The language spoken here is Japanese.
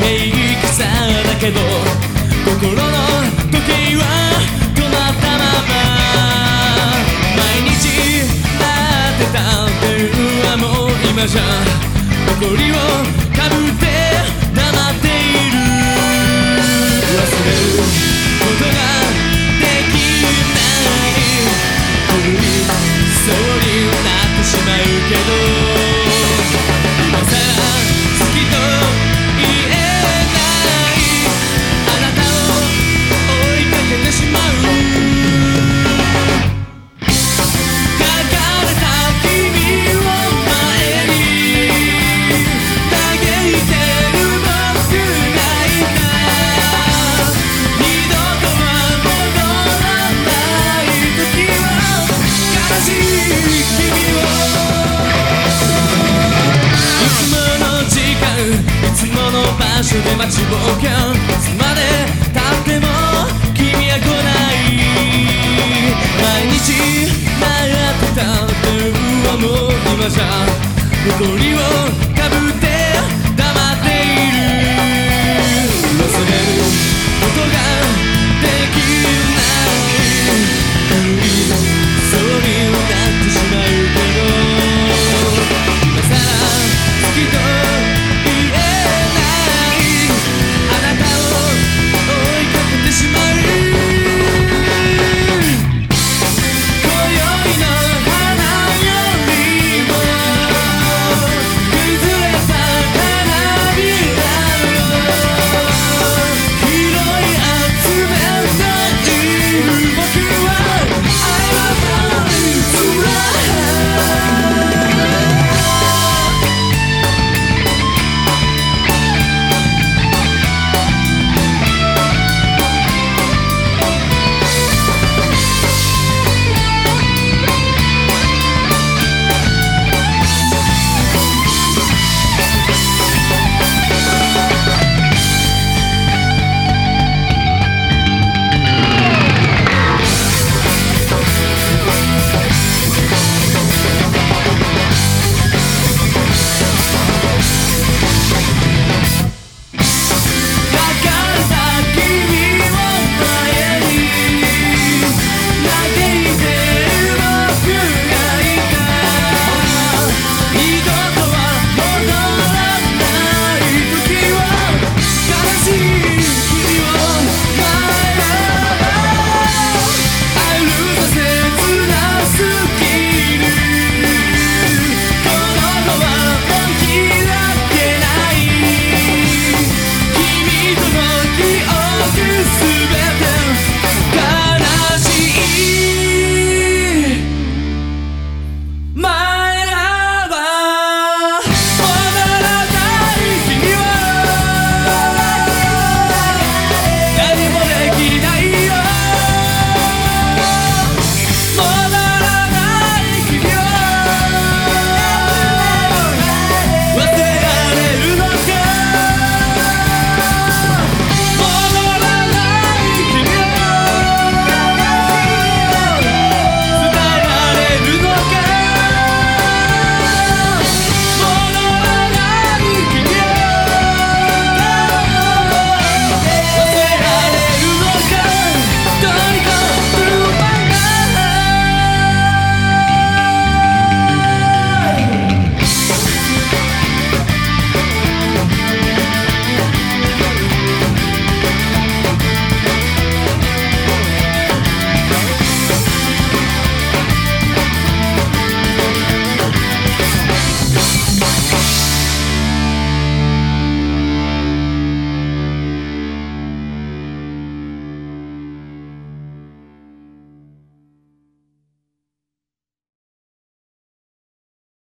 て平気さだけど心の時計は止まったまま毎日会ってた電話も今じゃ。誇りをかぶって黙っている。忘れることができない。古いそうになってしまうけど。で待ちぼうけん。いつまでたっても君は来ない。毎日習ってた。って思う今じゃ。誇りをかぶ